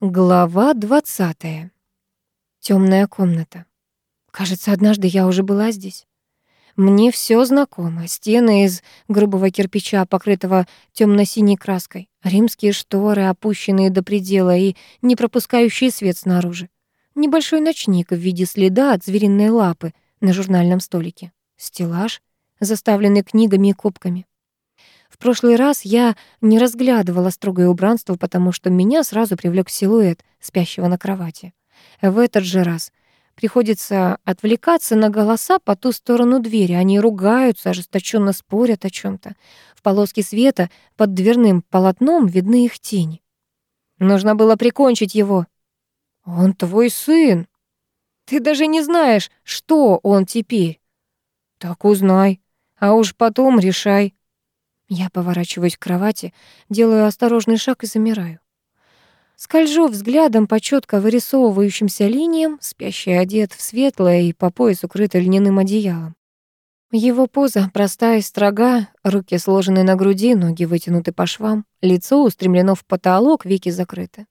Глава 20. Темная комната. Кажется, однажды я уже была здесь. Мне все знакомо. Стены из грубого кирпича, покрытого темно синей краской, римские шторы, опущенные до предела и не пропускающие свет снаружи. Небольшой ночник в виде следа от звериной лапы на журнальном столике. Стеллаж, заставленный книгами и копками. В прошлый раз я не разглядывала строгое убранство, потому что меня сразу привлек силуэт спящего на кровати. В этот же раз приходится отвлекаться на голоса по ту сторону двери. Они ругаются, ожесточенно спорят о чем то В полоске света под дверным полотном видны их тени. Нужно было прикончить его. Он твой сын. Ты даже не знаешь, что он теперь. Так узнай, а уж потом решай. Я поворачиваюсь к кровати, делаю осторожный шаг и замираю. Скольжу взглядом по четко вырисовывающимся линиям, спящий одет в светлое и по пояс укрыто льняным одеялом. Его поза простая и строга, руки сложены на груди, ноги вытянуты по швам, лицо устремлено в потолок, веки закрыты.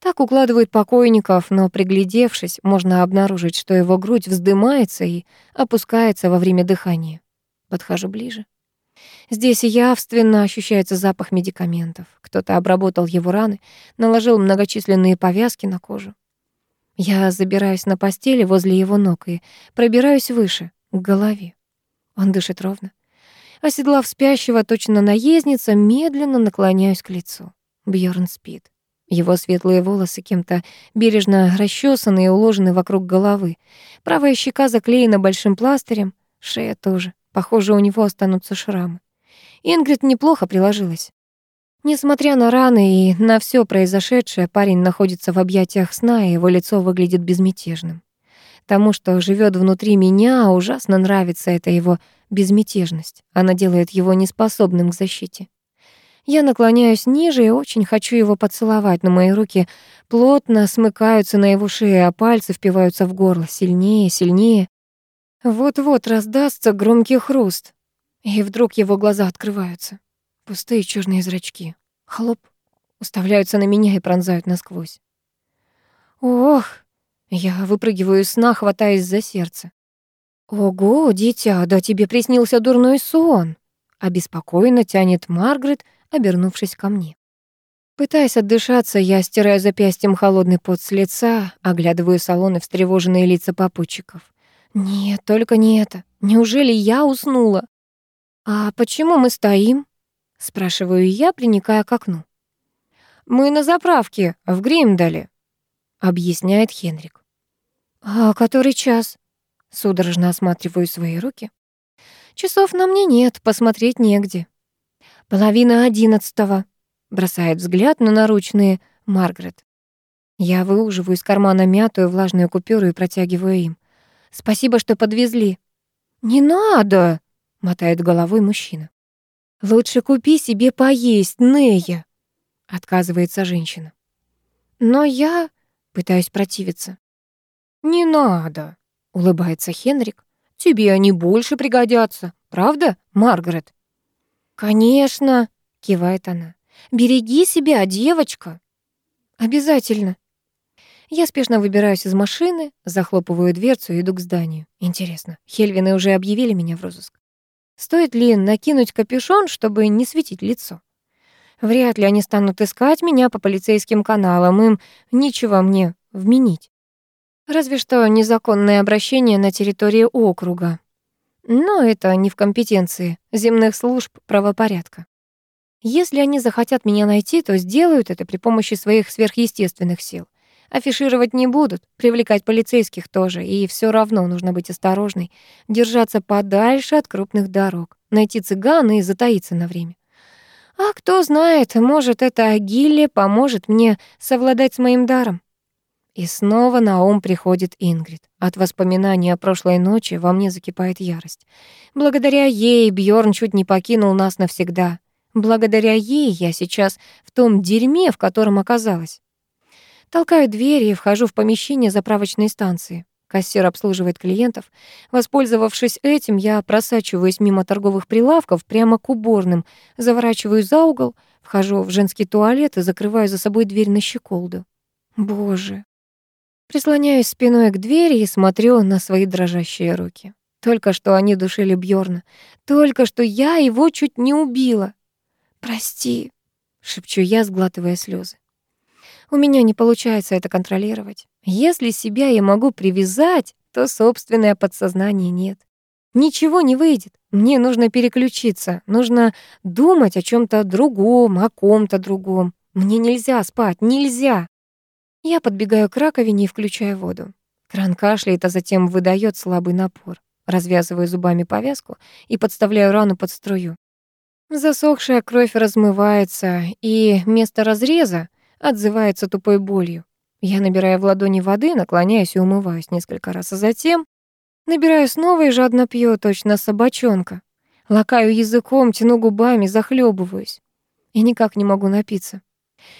Так укладывают покойников, но приглядевшись, можно обнаружить, что его грудь вздымается и опускается во время дыхания. Подхожу ближе. Здесь явственно ощущается запах медикаментов. Кто-то обработал его раны, наложил многочисленные повязки на кожу. Я забираюсь на постели возле его ног и пробираюсь выше, к голове. Он дышит ровно. Оседлав спящего, точно наездница, медленно наклоняюсь к лицу. Бьорн спит. Его светлые волосы кем-то бережно расчесаны и уложены вокруг головы. Правая щека заклеена большим пластырем, шея тоже. Похоже, у него останутся шрамы. Ингрид неплохо приложилась. Несмотря на раны и на все произошедшее, парень находится в объятиях сна, и его лицо выглядит безмятежным. Тому, что живет внутри меня, ужасно нравится эта его безмятежность. Она делает его неспособным к защите. Я наклоняюсь ниже и очень хочу его поцеловать, но мои руки плотно смыкаются на его шее, а пальцы впиваются в горло сильнее, сильнее. Вот-вот раздастся громкий хруст, и вдруг его глаза открываются. Пустые черные зрачки. Хлоп. Уставляются на меня и пронзают насквозь. Ох! Я выпрыгиваю из сна, хватаясь за сердце. «Ого, дитя, да тебе приснился дурной сон!» Обеспокоенно тянет Маргарет, обернувшись ко мне. Пытаясь отдышаться, я стираю запястьем холодный пот с лица, оглядываю салоны встревоженные лица попутчиков. Нет, только не это. Неужели я уснула? А почему мы стоим? Спрашиваю я, приникая к окну. Мы на заправке в Гримдале, объясняет Хенрик. А который час? Судорожно осматриваю свои руки. Часов на мне нет, посмотреть негде. Половина одиннадцатого. Бросает взгляд на наручные Маргарет. Я выуживаю из кармана мятую влажную купюру и протягиваю им. Спасибо, что подвезли». «Не надо!» — мотает головой мужчина. «Лучше купи себе поесть, Нея!» — отказывается женщина. «Но я...» — пытаюсь противиться. «Не надо!» — улыбается Хенрик. «Тебе они больше пригодятся, правда, Маргарет?» «Конечно!» — кивает она. «Береги себя, девочка!» «Обязательно!» Я спешно выбираюсь из машины, захлопываю дверцу и иду к зданию. Интересно, Хельвины уже объявили меня в розыск? Стоит ли накинуть капюшон, чтобы не светить лицо? Вряд ли они станут искать меня по полицейским каналам, им нечего мне вменить. Разве что незаконное обращение на территории округа. Но это не в компетенции земных служб правопорядка. Если они захотят меня найти, то сделают это при помощи своих сверхъестественных сил. Афишировать не будут, привлекать полицейских тоже, и все равно нужно быть осторожной, держаться подальше от крупных дорог, найти цыгана и затаиться на время. А кто знает, может, эта Агиле поможет мне совладать с моим даром. И снова на ум приходит Ингрид. От воспоминаний о прошлой ночи во мне закипает ярость. Благодаря ей Бьорн чуть не покинул нас навсегда. Благодаря ей я сейчас в том дерьме, в котором оказалась. Толкаю дверь и вхожу в помещение заправочной станции. Кассир обслуживает клиентов. Воспользовавшись этим, я просачиваюсь мимо торговых прилавков прямо к уборным, заворачиваю за угол, вхожу в женский туалет и закрываю за собой дверь на щеколду. Боже. Прислоняюсь спиной к двери и смотрю на свои дрожащие руки. Только что они душили Бьорна, только что я его чуть не убила. Прости, шепчу я, сглатывая слезы. У меня не получается это контролировать. Если себя я могу привязать, то собственное подсознание нет. Ничего не выйдет. Мне нужно переключиться, нужно думать о чем то другом, о ком-то другом. Мне нельзя спать, нельзя. Я подбегаю к раковине и включаю воду. Кран кашляет, а затем выдает слабый напор. Развязываю зубами повязку и подставляю рану под струю. Засохшая кровь размывается, и место разреза отзывается тупой болью. Я набираю в ладони воды, наклоняюсь и умываюсь несколько раз, а затем набираю снова и жадно пью, точно собачонка. Лакаю языком, тяну губами, захлебываюсь. И никак не могу напиться.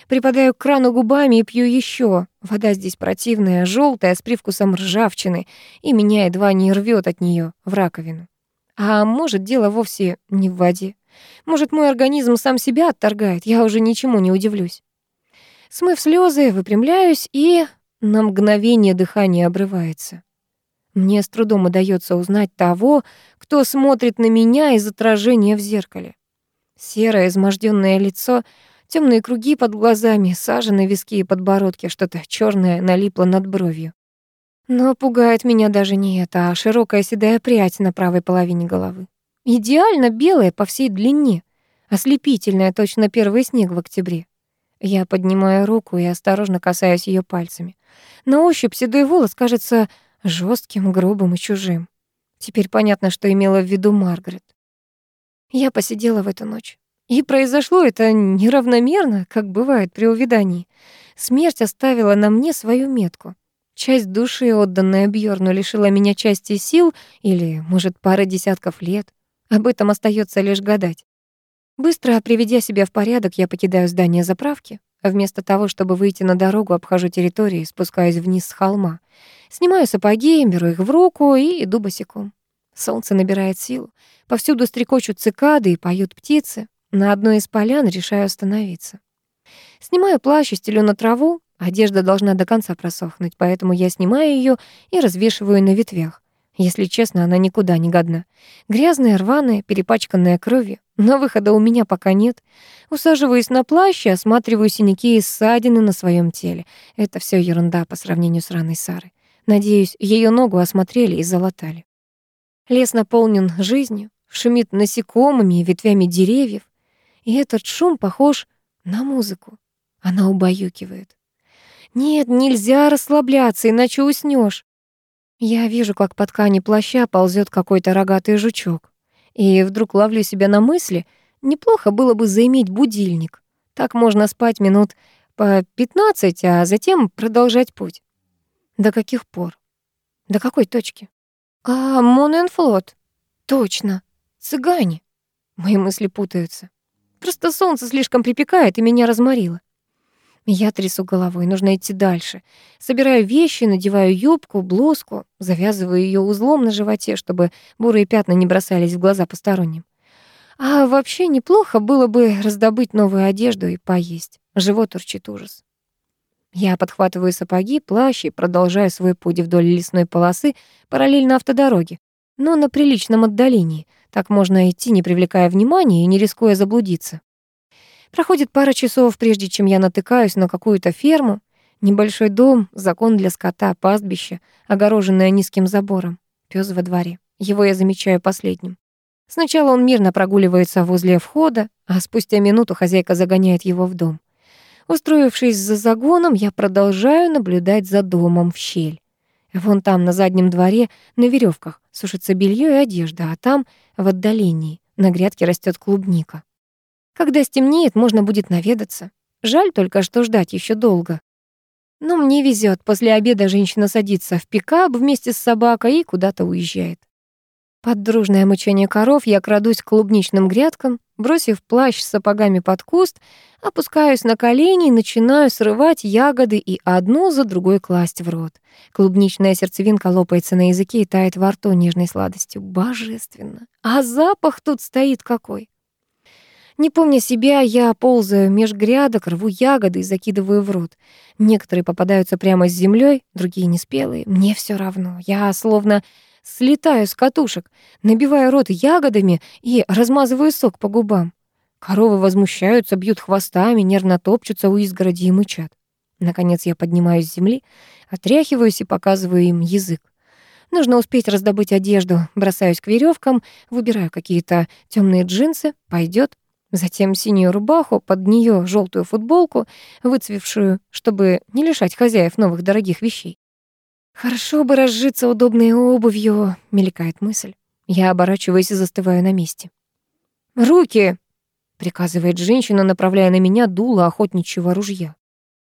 Припадаю к крану губами и пью еще. Вода здесь противная, желтая, с привкусом ржавчины, и меня едва не рвет от нее в раковину. А может, дело вовсе не в воде. Может, мой организм сам себя отторгает, я уже ничему не удивлюсь. Смыв слезы, выпрямляюсь, и на мгновение дыхание обрывается. Мне с трудом удается узнать того, кто смотрит на меня из отражения в зеркале. Серое, измождённое лицо, темные круги под глазами, сажа на виски и подбородке, что-то черное налипло над бровью. Но пугает меня даже не это, а широкая седая прядь на правой половине головы. Идеально белая по всей длине, ослепительная, точно первый снег в октябре. Я поднимаю руку и осторожно касаюсь ее пальцами. На ощупь седой волос кажется жестким, грубым и чужим. Теперь понятно, что имела в виду Маргарет. Я посидела в эту ночь. И произошло это неравномерно, как бывает при увидании. Смерть оставила на мне свою метку. Часть души, отданная Бьорну, лишила меня части сил или, может, пары десятков лет. Об этом остается лишь гадать. Быстро приведя себя в порядок, я покидаю здание заправки. Вместо того, чтобы выйти на дорогу, обхожу территорию и спускаюсь вниз с холма. Снимаю сапоги, беру их в руку и иду босиком. Солнце набирает силу. Повсюду стрекочут цикады и поют птицы. На одной из полян решаю остановиться. Снимаю плащ и стелю на траву. Одежда должна до конца просохнуть, поэтому я снимаю ее и развешиваю на ветвях. Если честно, она никуда не годна. Грязная, рваная, перепачканная кровью. Но выхода у меня пока нет. Усаживаюсь на плащ и осматриваю синяки и ссадины на своем теле. Это все ерунда по сравнению с раной Сары. Надеюсь, ее ногу осмотрели и залатали. Лес наполнен жизнью, шумит насекомыми и ветвями деревьев. И этот шум похож на музыку. Она убаюкивает. Нет, нельзя расслабляться, иначе уснешь. Я вижу, как по ткани плаща ползет какой-то рогатый жучок. И вдруг ловлю себя на мысли, неплохо было бы заиметь будильник. Так можно спать минут по 15, а затем продолжать путь. До каких пор? До какой точки? А, Моненфлот. Точно. Цыгане. Мои мысли путаются. Просто солнце слишком припекает и меня разморило. Я трясу головой, нужно идти дальше. Собираю вещи, надеваю юбку, блузку, завязываю ее узлом на животе, чтобы бурые пятна не бросались в глаза посторонним. А вообще неплохо было бы раздобыть новую одежду и поесть. Живот урчит ужас. Я подхватываю сапоги, плащ и продолжаю свой путь вдоль лесной полосы параллельно автодороге, но на приличном отдалении. Так можно идти, не привлекая внимания и не рискуя заблудиться. Проходит пара часов, прежде чем я натыкаюсь на какую-то ферму. Небольшой дом, закон для скота, пастбище, огороженное низким забором. Пёс во дворе. Его я замечаю последним. Сначала он мирно прогуливается возле входа, а спустя минуту хозяйка загоняет его в дом. Устроившись за загоном, я продолжаю наблюдать за домом в щель. Вон там, на заднем дворе, на веревках сушится белье и одежда, а там, в отдалении, на грядке растет клубника. Когда стемнеет, можно будет наведаться. Жаль только, что ждать еще долго. Но мне везет. После обеда женщина садится в пикап вместе с собакой и куда-то уезжает. Под дружное мычание коров я крадусь к клубничным грядкам, бросив плащ с сапогами под куст, опускаюсь на колени и начинаю срывать ягоды и одну за другой класть в рот. Клубничная сердцевинка лопается на языке и тает во рту нежной сладостью. Божественно! А запах тут стоит какой! Не помня себя, я ползаю меж грядок, рву ягоды и закидываю в рот. Некоторые попадаются прямо с землей, другие неспелые. Мне все равно. Я словно слетаю с катушек, набиваю рот ягодами и размазываю сок по губам. Коровы возмущаются, бьют хвостами, нервно топчутся у изгороди и мычат. Наконец я поднимаюсь с земли, отряхиваюсь и показываю им язык. Нужно успеть раздобыть одежду. Бросаюсь к веревкам, выбираю какие-то темные джинсы, пойдет. Затем синюю рубаху, под нее желтую футболку, выцвевшую, чтобы не лишать хозяев новых дорогих вещей. «Хорошо бы разжиться удобной обувью», — мелькает мысль. Я оборачиваюсь и застываю на месте. «Руки!» — приказывает женщина, направляя на меня дуло охотничьего ружья.